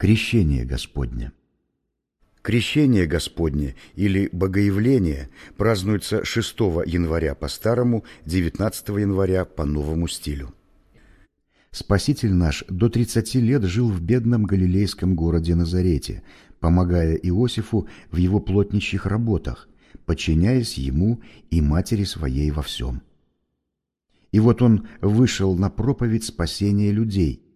Крещение Господне. Крещение Господне или Богоявление празднуется 6 января по старому, 19 января по новому стилю. Спаситель наш до 30 лет жил в бедном галилейском городе Назарете, помогая Иосифу в его плотничьих работах, подчиняясь ему и матери своей во всем. И вот он вышел на проповедь спасения людей –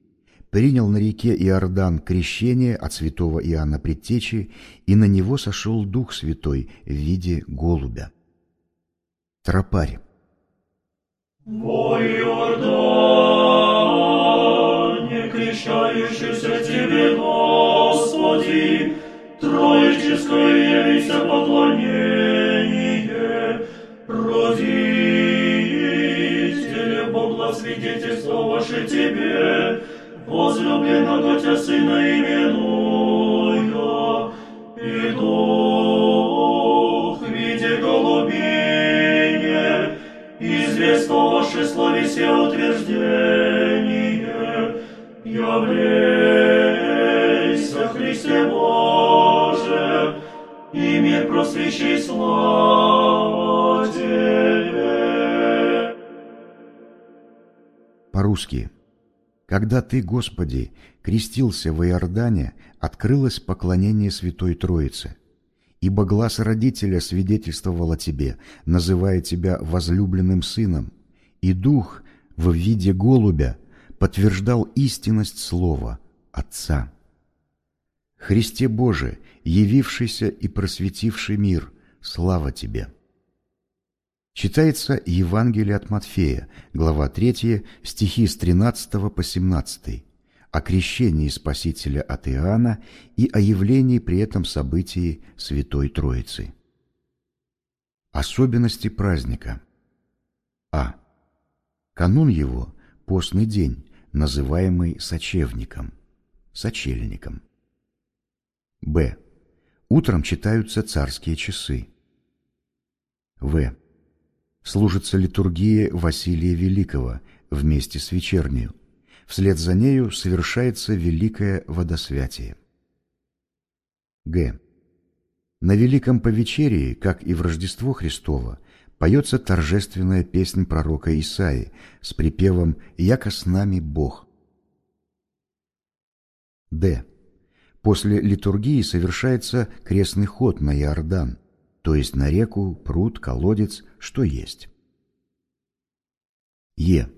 принял на реке Иордан крещение от святого Иоанна Предтечи, и на него сошел Дух Святой в виде голубя. Тропарь. О Иордане, крещающийся тебе, Господи, троическое явися поклонение, родители Бог благосвидетельствовавши тебе, словесе утверждение, явлейся, Христе Боже, и мир просвещай слава Тебе. По-русски. Когда Ты, Господи, крестился в Иордане, открылось поклонение Святой Троице. Ибо глаз родителя свидетельствовал о Тебе, называя Тебя возлюбленным Сыном, и Дух в виде голубя подтверждал истинность Слова Отца. Христе Боже, явившийся и просветивший мир, слава Тебе! Читается Евангелие от Матфея, глава 3, стихи с 13 по 17, о крещении Спасителя от Иоанна и о явлении при этом событии Святой Троицы. Особенности праздника. Канун его – постный день, называемый сочевником, сочельником. Б. Утром читаются царские часы. В служится литургия Василия Великого вместе с вечернею. Вслед за нею совершается великое водосвятие. Г. На Великом Повечерии, как и в Рождество Христово, поется торжественная песнь пророка Исаи с припевом «Яко с нами Бог». Д. После литургии совершается крестный ход на Иордан – то есть на реку, пруд, колодец, что есть. Е.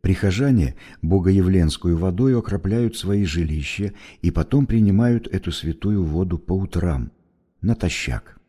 Прихожане богоявленскую водой окропляют свои жилища и потом принимают эту святую воду по утрам, натощак.